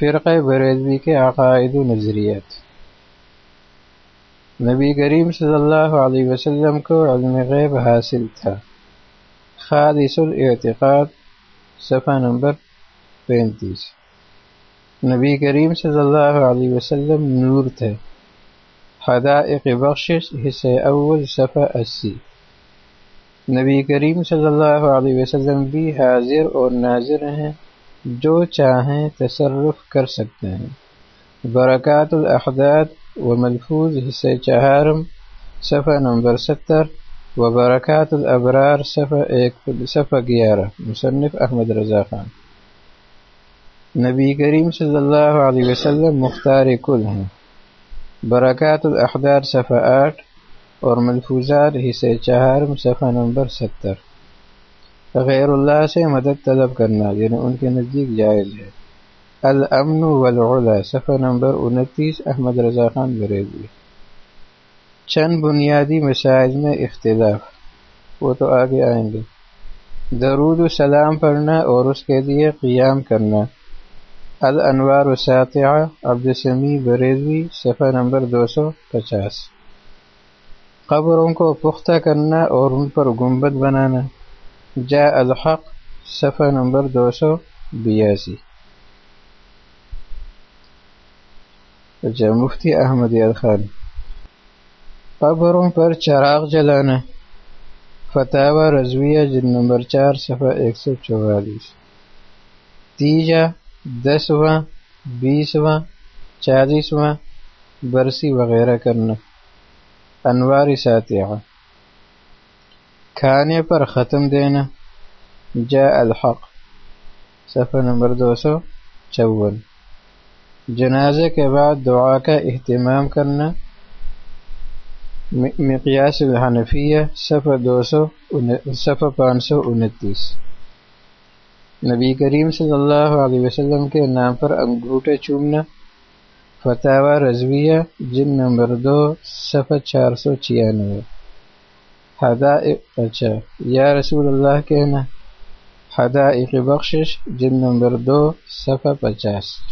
فرقہ بریدوی کے عقائد و نظریات۔ نبی کریم صلی اللہ علیہ وسلم کو علم غیب حاصل تھا۔ خالص الاعتقاد، صفحہ نمبر پینتیس۔ نبی کریم صلی اللہ علیہ وسلم نور تھے۔ حدائق بخشش، حصہ اول، صفحہ اسی۔ نبی کریم صلی اللہ علیہ وسلم بھی حاضر اور ناظر ہیں۔ جو چاہیں تصرف کر سکتے ہیں۔ برکات الاحداد و ملفوظ حصہ چہارم، صفحہ نمبر ستر و برکات الابرار، صفحہ ایک، صفحہ گیارہ، مصنف احمد رضا خان۔ نبی کریم صلی اللہ علیہ وسلم مختار کل ہیں۔ برکات الاحدار صفحہ آٹھ، اور ملفوظات، حصہ چہارم، صفحہ نمبر ستر۔ غیر اللہ سے مدد طلب کرنا یعنی ان کے نزدیک جائز ہے۔ الامن والعلا، صفحہ نمبر انتیس، احمد رضا خان بریزی چند بنیادی مسائل میں اختلاف، وہ تو آگے آئیں گے۔ درود و سلام پڑھنا اور اس کے لیے قیام کرنا۔ الانوار و ساطعہ عبدالسمی بریزوی صفحہ نمبر دو سو پچاس۔ قبروں کو پختہ کرنا اور ان پر گنبد بنانا۔ جا الحق، صفحہ نمبر دو سو بیاسی۔ مفتی احمد خان، قبروں پر چراغ جلانا فتح رضویہ جن نمبر چار، صفحہ ایک سو چوالیس۔ تیجا، دسواں، بیسواں، چالیسواں، برسی وغیرہ کرنا۔ انوار ساتیہ کھانے پر ختم دینا۔ جا الحق۔ صفحہ نمبر دو سو چون۔ جنازے کے بعد دعا کا اہتمام کرنا۔ مقیاس الحنفیہ، صفحہ دو سو صفحہ پانچ سو انتیس۔ نبی کریم صلی اللہ علیہ وسلم کے نام پر انگوٹھے چومنا۔ فتح رضویہ جن نمبر دو، صفحہ چار سو چھیانوے۔ حدائق اچھا یا رسول اللہ کہنا حدائق بخشش جن نمبر دو صفحہ پچاس۔